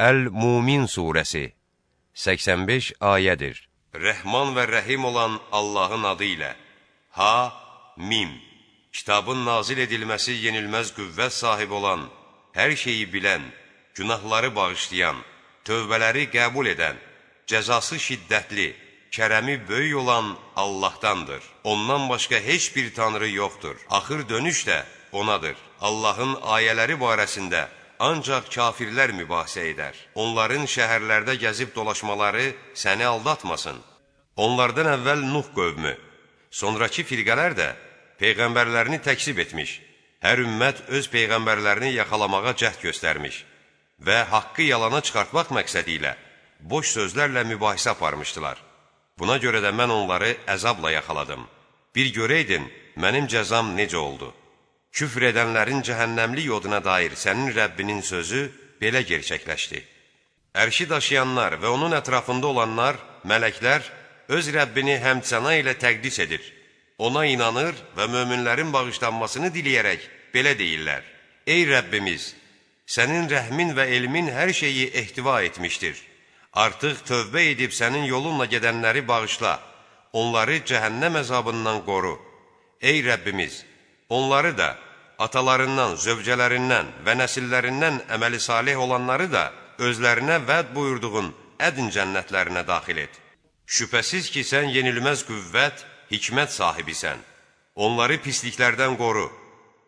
Əl-Mumin surəsi 85 ayədir. Rəhman və Rəhim olan Allahın adı ilə Ha, Mim Kitabın nazil edilməsi yenilməz qüvvət sahibi olan, hər şeyi bilən, günahları bağışlayan, tövbələri qəbul edən, cəzası şiddətli, kərəmi böyük olan Allahdandır. Ondan başqa heç bir tanrı yoxdur. Axır dönüş də onadır. Allahın ayələri barəsində ancaq kafirlər mübahisə edər. Onların şəhərlərdə gəzib dolaşmaları səni aldatmasın. Onlardan əvvəl Nuh qövmü, sonraki firqələr də peyğəmbərlərini təksib etmiş. Hər ümmət öz peyğəmbərlərini yaxalamağa cəhd göstərmiş və haqqı yalana çıxartmaq məqsədi ilə boş sözlərlə mübahisə aparmışdılar. Buna görə də mən onları əzabla yaxaladım. Bir görəydin, mənim cəzam necə oldu? Küfr edənlərin cəhənnəmli yoduna dair sənin Rəbbinin sözü belə gerçəkləşdi. Ərşi daşıyanlar və onun ətrafında olanlar, mələklər, öz Rəbbini həmçəna ilə təqdis edir. Ona inanır və möminlərin bağışlanmasını diləyərək belə deyirlər. Ey Rəbbimiz, sənin rəhmin və elmin hər şeyi ehtiva etmişdir. Artıq tövbə edib sənin yolunla gedənləri bağışla, onları cəhənnəm əzabından qoru. Ey Rəbbimiz, Onları da atalarından, zövcələrindən və nəsillərindən əməli salih olanları da özlərinə vəd buyurduğun ədin cənnətlərinə daxil et. Şübhəsiz ki, sən yenilməz qüvvət, hikmət sahibisən. Onları pisliklərdən qoru.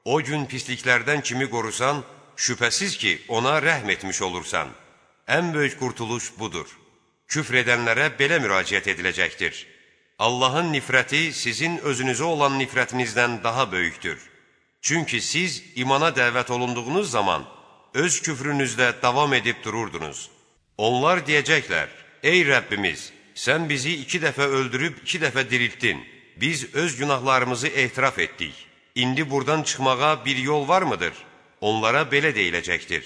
O gün pisliklərdən kimi qorusan, şübhəsiz ki, ona rəhm etmiş olursan. Ən böyük qurtuluş budur. Küfr edənlərə belə müraciət ediləcəkdir. Allahın nifrəti sizin özünüzə olan nifrətinizdən daha böyükdür. Çünki siz imana dəvət olunduğunuz zaman öz küfrünüzdə davam edib dururdunuz. Onlar deyəcəklər, ey Rəbbimiz, sən bizi iki dəfə öldürüb iki dəfə diriltdin. Biz öz günahlarımızı etiraf etdik. İndi buradan çıxmağa bir yol var mıdır? Onlara belə deyiləcəkdir.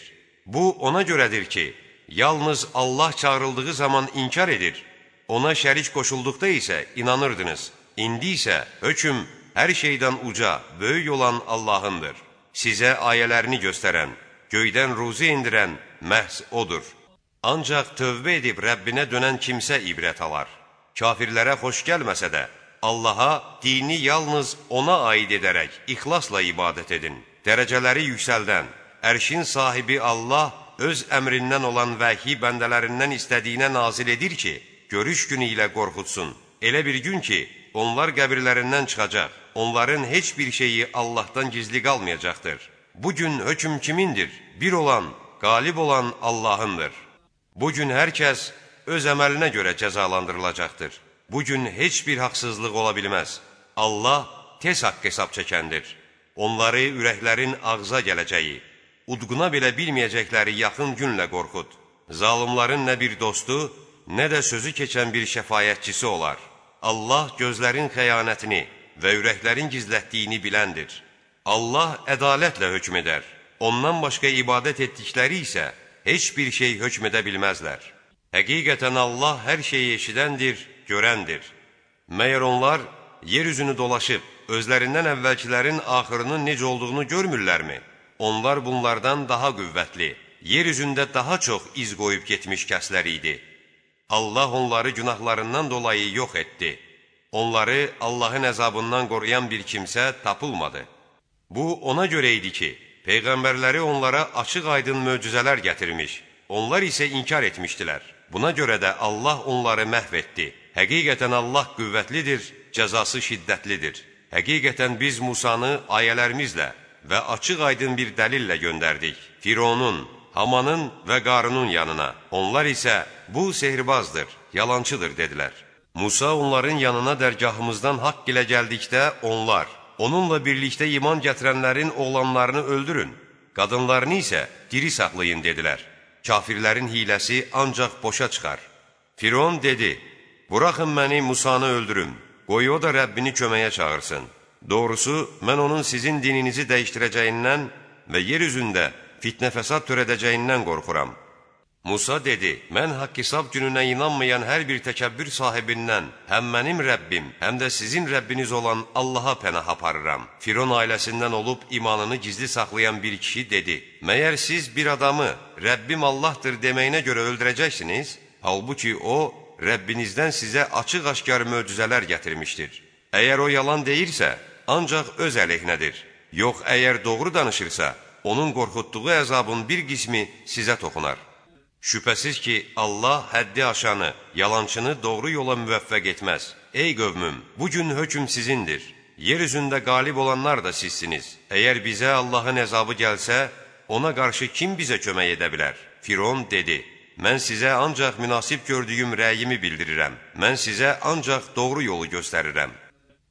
Bu ona görədir ki, yalnız Allah çağrıldığı zaman inkar edir Ona şərik qoşulduqda isə inanırdınız. İndi isə hökm hər şeydən uca, böyük olan Allahındır. Sizə ayələrini göstərən, göydən ruzi indirən məhz O'dur. Ancaq tövbə edib Rəbbinə dönən kimsə ibrət alar. Kafirlərə xoş gəlməsə də, Allaha dini yalnız ona aid edərək ixlasla ibadət edin. Dərəcələri yüksəldən, ərşin sahibi Allah öz əmrindən olan vəhi bəndələrindən istədiyinə nazil edir ki, görüş günü ilə qorxutsun. Elə bir gün ki, onlar qəbirlərindən çıxacaq. Onların heç bir şeyi Allahdan gizli qalmayacaqdır. Bu gün hökm kimindir? Bir olan, qalib olan Allahındır. Bu gün hər kəs öz əməlinə görə cəzalandırılacaqdır. Bu gün heç bir haqsızlıq ola bilməz. Allah tez haqq hesab çəkəndir. Onları ürəklərin ağza gələcəyi, udquna belə bilməyəcəkləri yaxın günlə qorxud. Zalimların nə bir dostu, nə də sözü keçən bir şəfayətçisi olar. Allah gözlərin xəyanətini və ürəklərin gizlətdiyini biləndir. Allah ədalətlə hökm edər. Ondan başqa ibadət etdikləri isə heç bir şey hökm edə bilməzlər. Həqiqətən Allah hər şeyi eşidəndir, görəndir. Məyər onlar yer üzünü dolaşıb, özlərindən əvvəlkilərin axırının necə olduğunu görmürlərmi? Onlar bunlardan daha qüvvətli, yer üzündə daha çox iz qoyub getmiş kəslər idi. Allah onları günahlarından dolayı yox etdi. Onları Allahın əzabından qoruyan bir kimsə tapılmadı. Bu, ona görə idi ki, Peyğəmbərləri onlara açıq-aydın möcüzələr gətirmiş, onlar isə inkar etmişdilər. Buna görə də Allah onları məhv etdi. Həqiqətən Allah qüvvətlidir, cəzası şiddətlidir. Həqiqətən biz Musanı ayələrimizlə və açıq-aydın bir dəlillə göndərdik. Fironun, Hamanın və Qarunun yanına. Onlar isə bu sehirbazdır, yalancıdır dedilər. Musa onların yanına dərgahımızdan haqq ilə gəldikdə onlar, onunla birlikdə iman gətirənlərin oğlanlarını öldürün, qadınlarını isə diri saxlayın dedilər. Kafirlərin hiləsi ancaq boşa çıxar. Firon dedi, buraxın məni Musanı öldürüm, qoy o da Rəbbini köməyə çağırsın. Doğrusu, mən onun sizin dininizi dəyişdirəcəyindən və yer üzündə fitnə fəsad törədəcəyindən qorxuram. Musa dedi, mən haqq hesab gününə inanmayan hər bir təkəbbür sahibindən həm mənim Rəbbim, həm də sizin Rəbbiniz olan Allaha pənah aparıram. Firon ailəsindən olub imanını gizli saxlayan bir kişi dedi, məyər siz bir adamı Rəbbim Allahdır deməyinə görə öldürəcəksiniz? Halbuki o, Rəbbinizdən sizə açıq-aşkar möcüzələr gətirmişdir. Əgər o yalan deyirsə, ancaq öz əleyhinədir. Yox, əgər doğru danışırsa, onun qorxutduğu əzabın bir qismi sizə toxunar. Şübhəsiz ki, Allah həddi aşanı, yalançını doğru yola müvəffəq etməz. Ey qövmüm, bugün hökm sizindir. Yer üzündə qalib olanlar da sizsiniz. Əgər bizə Allahın əzabı gəlsə, ona qarşı kim bizə kömək edə bilər? Firon dedi, mən sizə ancaq münasib gördüyüm rəyimi bildirirəm. Mən sizə ancaq doğru yolu göstərirəm.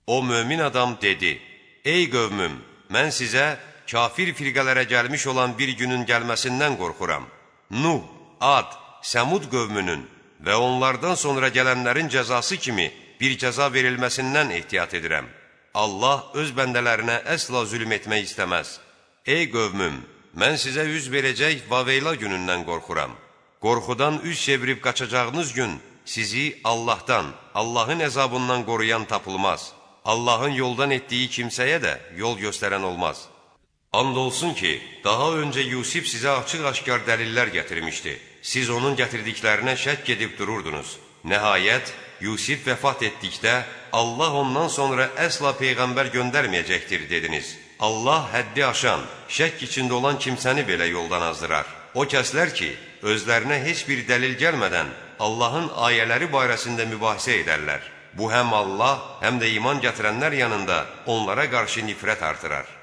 O mömin adam dedi, ey qövmüm, mən sizə kafir firqələrə gəlmiş olan bir günün gəlməsindən qorxuram. Nuh Ad, Səmud qövmünün və onlardan sonra gələnlərin cəzası kimi bir cəza verilməsindən ehtiyat edirəm. Allah öz bəndələrinə əsla zülm etmək istəməz. Ey qövmüm, mən sizə üz verəcək Vaveyla günündən qorxuram. Qorxudan üz çevirib qaçacağınız gün sizi Allahdan, Allahın əzabından qoruyan tapılmaz. Allahın yoldan etdiyi kimsəyə də yol göstərən olmaz.'' And olsun ki, daha öncə Yusif sizə açıq-aşkar dəlillər gətirmişdi. Siz onun gətirdiklərinə şək edib dururdunuz. Nəhayət, Yusif vəfat etdikdə, Allah ondan sonra əsla Peyğəmbər göndərməyəcəkdir, dediniz. Allah həddi aşan, şək içində olan kimsəni belə yoldan azdırar. O kəslər ki, özlərinə heç bir dəlil gəlmədən Allahın ayələri barəsində mübahisə edərlər. Bu həm Allah, həm də iman gətirənlər yanında onlara qarşı nifrət artırar.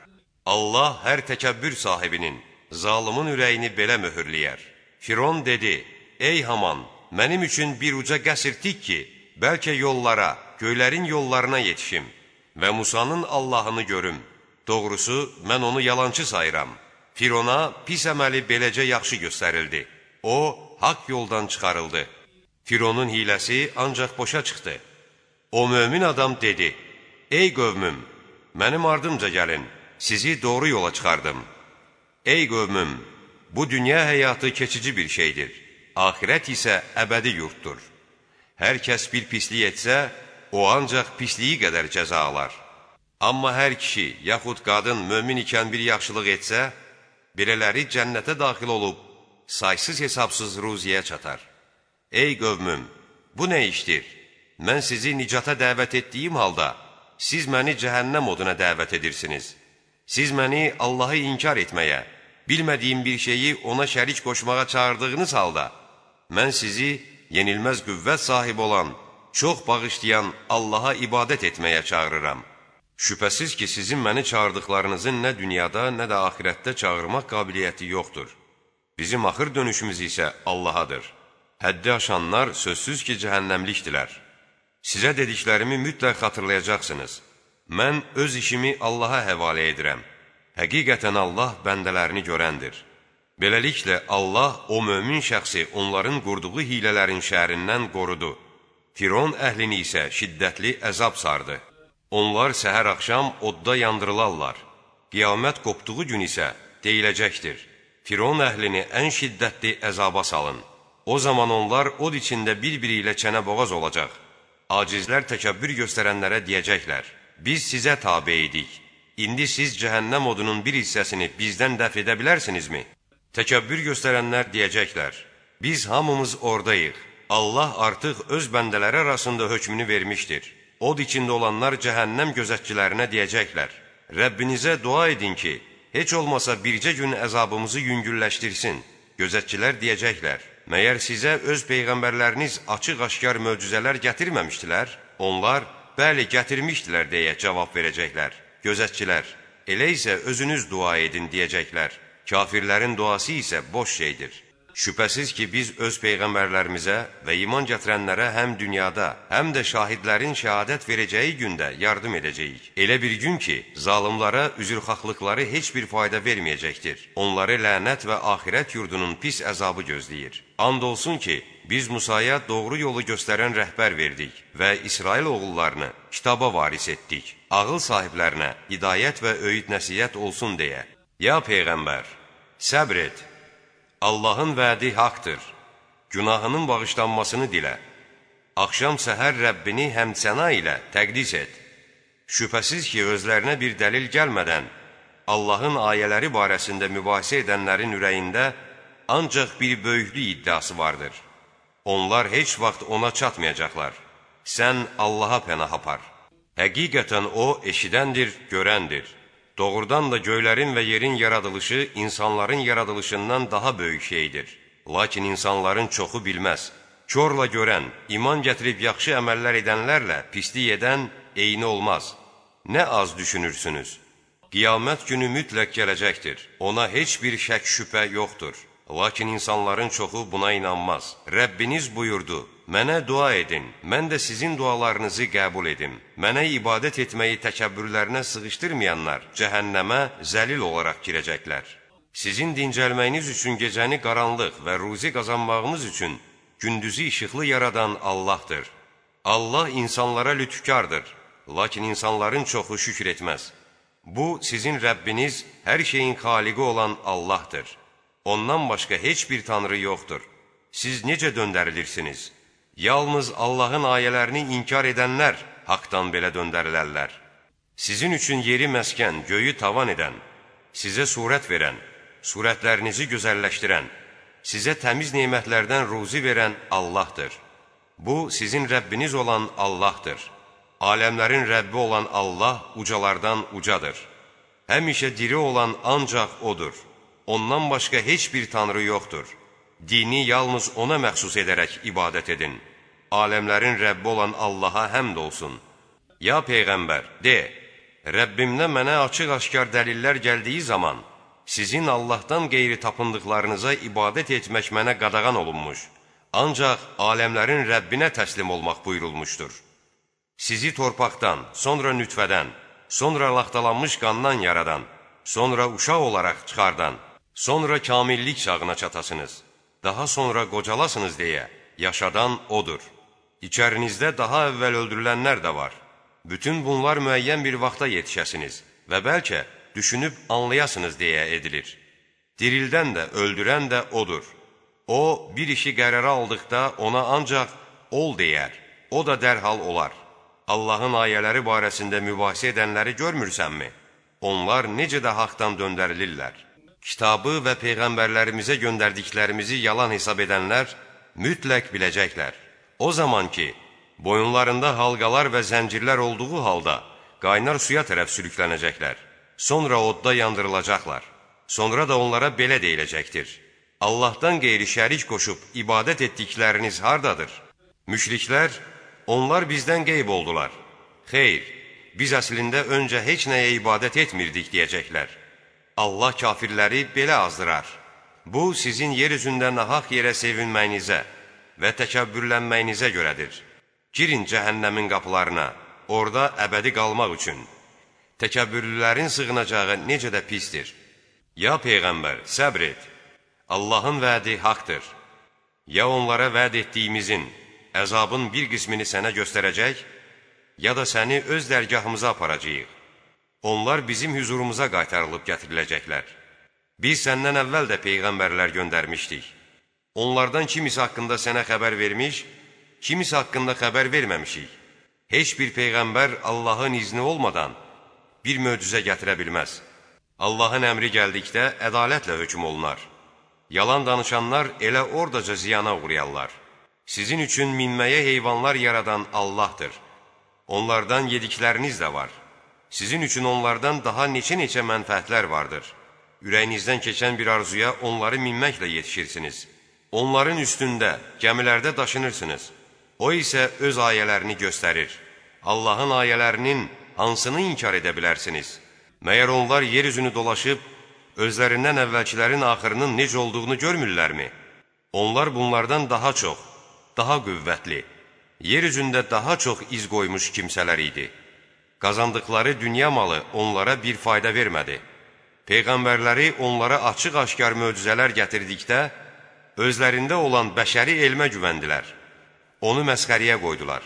Allah hər təkəbbür sahibinin, zalımın ürəyini belə möhürləyər. Firon dedi, ey Haman, mənim üçün bir uca qəsr tik ki, bəlkə yollara, göylərin yollarına yetişim və Musanın Allahını görüm. Doğrusu, mən onu yalancı sayıram. Firona pis əməli beləcə yaxşı göstərildi. O, haqq yoldan çıxarıldı. Fironun hiləsi ancaq boşa çıxdı. O mömin adam dedi, ey qövmüm, mənim ardımca gəlin sizi doğru yola çıxardım. Ey qövmüm, bu dünya həyatı keçici bir şeydir. Ahirət isə əbədi yurtdur. Hər kəs bir pislik etsə, o ancaq pisliyi qədər cəza alar. Amma hər kişi, yaxud qadın mömin ikən bir yaxşılıq etsə, belələri cənnətə daxil olub, saysız hesabsız ruziyə çatar. Ey qövmüm, bu nə işdir? Mən sizi nicata dəvət etdiyim halda, siz məni cəhənnəm oduna dəvət edirsiniz.'' Siz məni Allahı inkar etməyə, bilmədiyim bir şeyi ona şərik qoşmağa çağırdığınız halda, mən sizi yenilməz qüvvət sahibi olan, çox bağışlayan Allaha ibadət etməyə çağırıram. Şübhəsiz ki, sizin məni çağırdıqlarınızın nə dünyada, nə də ahirətdə çağırmaq qabiliyyəti yoxdur. Bizim axır dönüşümüz isə Allahadır. Həddi aşanlar sözsüz ki, cəhənnəmlikdilər. Sizə dediklərimi mütləq xatırlayacaqsınız. Mən öz işimi Allaha həvalə edirəm. Həqiqətən Allah bəndələrini görəndir. Beləliklə, Allah o mömin şəxsi onların qurduğu hilələrin şəhərindən qorudu. Firon əhlini isə şiddətli əzab sardı. Onlar səhər-axşam odda yandırılarlar. Qiyamət qopduğu gün isə deyiləcəkdir. Firon əhlini ən şiddətli əzaba salın. O zaman onlar od içində bir-biri ilə çənə boğaz olacaq. Acizlər təkəbbür göstərənlərə deyəcəklər biz sizə tabe idik. İndi siz cəhənnəm odunun bir hissəsini bizdən dəf edə bilərsinizmi? Təkəbbür göstərənlər deyəcəklər, biz hamımız oradayıq. Allah artıq öz bəndələri arasında hökmünü vermişdir. Od içində olanlar cəhənnəm gözətçilərinə deyəcəklər, Rəbbinizə dua edin ki, heç olmasa bircə gün əzabımızı yüngülləşdirsin. Gözətçilər deyəcəklər, məyər sizə öz peyğəmbərləriniz açıq-aşkar möcüzələr gətirməmişdilər? Onlar, bəli, gətirmişdilər deyə cavab verəcəklər. Gözətçilər, elə isə özünüz dua edin deyəcəklər. Kafirlərin duası isə boş şeydir. Şübhəsiz ki, biz öz peyğəmbərlərimizə və iman gətirənlərə həm dünyada, həm də şahidlərin şəhadət verəcəyi gündə yardım edəcəyik. Elə bir gün ki, zalimlara üzrxaxlıqları heç bir fayda verməyəcəkdir. Onları lənət və axirət yurdunun pis əzabı gözləyir. And olsun ki, biz Musaya doğru yolu göstərən rəhbər verdik və İsrail oğullarını kitaba varis etdik. Ağıl sahiblərinə hidayət və öyüd nəsiyyət olsun deyə. Ya Peyğəmbər, səbr et! Allahın vədi haqdır. günahının bağışlanmasını dilə. Axşam səhər Rəbbini həmsəna ilə təqdis et. Şübhəsiz ki, özlərinə bir dəlil gəlmədən, Allahın ayələri barəsində mübahisə edənlərin ürəyində ancaq bir böyüklük iddiası vardır. Onlar heç vaxt ona çatmayacaqlar. Sən Allaha pənah apar. Həqiqətən O eşidəndir, görəndir. Doğrudan da göylərin və yerin yaradılışı insanların yaradılışından daha böyük şeydir. Lakin insanların çoxu bilməz. Körla görən, iman gətirib yaxşı əməllər edənlərlə pislik edən eyni olmaz. Nə az düşünürsünüz? Qiyamət günü mütləq gələcəkdir. Ona heç bir şək şübhə yoxdur. Lakin insanların çoxu buna inanmaz. Rəbbiniz buyurdu, Mənə dua edin, mən də sizin dualarınızı qəbul edim. Mənə ibadət etməyi təkəbbürlərinə sığışdırmayanlar cəhənnəmə zəlil olaraq girəcəklər. Sizin dincəlməyiniz üçün gecəni qaranlıq və ruzi qazanmağınız üçün gündüzü işıqlı yaradan Allahdır. Allah insanlara lütfkardır, lakin insanların çoxu şükür etməz. Bu, sizin Rəbbiniz hər şeyin xaliqi olan Allahdır. Ondan başqa heç bir tanrı yoxdur. Siz necə döndərilirsiniz? Yalnız Allahın ayələrini inkar edənlər haqdan belə döndərilərlər. Sizin üçün yeri məskən, göyü tavan edən, sizə surət verən, surətlərinizi gözəlləşdirən, sizə təmiz nemətlərdən ruzi verən Allahdır. Bu, sizin Rəbbiniz olan Allahdır. Aləmlərin Rəbbi olan Allah ucalardan ucadır. Həmişə diri olan ancaq O'dur. Ondan başqa heç bir tanrı yoxdur. Dini yalnız ona məxsus edərək ibadət edin. Aləmlərin Rəbbi olan Allaha həmd olsun. Ya Peyğəmbər, de, Rəbbimdə mənə açıq-aşkar dəlillər gəldiyi zaman, sizin Allahdan qeyri tapındıqlarınıza ibadət etmək mənə qadağan olunmuş. Ancaq aləmlərin Rəbbinə təslim olmaq buyurulmuşdur. Sizi torpaqdan, sonra nütfədən, sonra laxtalanmış qandan yaradan, sonra uşaq olaraq çıxardan, sonra kamillik çağına çatasınız, daha sonra qocalasınız deyə yaşadan odur. İçərinizdə daha əvvəl öldürülənlər də var. Bütün bunlar müəyyən bir vaxta yetişəsiniz və bəlkə düşünüb anlayasınız deyə edilir. Dirildən də, öldürən də odur. O, bir işi qərara aldıqda ona ancaq ol deyər, o da dərhal olar. Allahın ayələri barəsində mübahisə edənləri görmürsənmi? Onlar necə də haqdan döndərilirlər. Kitabı və peyğəmbərlərimizə göndərdiklərimizi yalan hesab edənlər mütləq biləcəklər. O zaman ki, boyunlarında halqalar və zəncirlər olduğu halda qaynar suya tərəf sürüklənəcəklər. Sonra odda yandırılacaqlar. Sonra da onlara belə deyiləcəkdir. Allahdan qeyri şərik qoşub ibadət etdikləriniz hardadır? Müşriklər, onlar bizdən qeyb oldular. Xeyr, biz əslində öncə heç nəyə ibadət etmirdik deyəcəklər. Allah kafirləri belə azdırar. Bu, sizin yer üzündə nahaq yerə sevinməyinizə və təkəbbürlənməyinizə görədir. Girin cəhənnəmin qapılarına, orada əbədi qalmaq üçün. Təkəbbürlülərin sığınacağı necə də pistir. Ya Peyğəmbər, səbr et. Allahın vədi haqdır. Ya onlara vəd etdiyimizin, əzabın bir qismini sənə göstərəcək, ya da səni öz dərgahımıza aparacaq. Onlar bizim hüzurumuza qaytarılıb gətiriləcəklər. Biz səndən əvvəl də peyğəmbərlər göndərmişdik. Onlardan kimisi haqqında sənə xəbər vermiş, kimisi haqqında xəbər verməmişik. Heç bir peyğəmbər Allahın izni olmadan bir möcüzə gətirə bilməz. Allahın əmri gəldikdə ədalətlə hökm olunar. Yalan danışanlar elə oradaca ziyana uğrayarlar. Sizin üçün minməyə heyvanlar yaradan Allahdır. Onlardan yedikləriniz də var. Sizin üçün onlardan daha neçə-neçə mənfəətlər vardır. Ürəyinizdən keçən bir arzuya onları minməklə yetişirsiniz. Onların üstündə, gəmilərdə daşınırsınız. O isə öz ayələrini göstərir. Allahın ayələrinin hansını inkar edə bilərsiniz? Məyər onlar yer üzünü dolaşıb, özlərindən əvvəlkilərin axırının necə olduğunu görmürlərmi? Onlar bunlardan daha çox, daha qüvvətli, yer üzündə daha çox iz qoymuş kimsələr idi. Qazandıqları dünya malı onlara bir fayda vermədi. Peyğəmbərləri onlara açıq-aşkar möcüzələr gətirdikdə, özlərində olan bəşəri elmə güvəndilər. Onu məsxəriyə qoydular.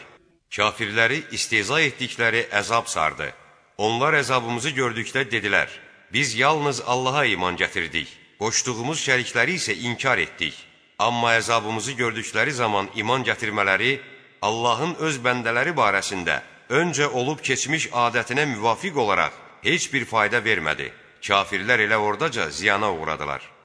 Kafirləri isteza etdikləri əzab sardı. Onlar əzabımızı gördükdə dedilər, biz yalnız Allaha iman gətirdik, qoşduğumuz şərikləri isə inkar etdik. Amma əzabımızı gördükləri zaman iman gətirmələri Allahın öz bəndələri barəsində öncə olub keçmiş adətinə müvafiq olaraq heç bir fayda vermədi. Kafirlər elə oradaca ziyana uğradılar.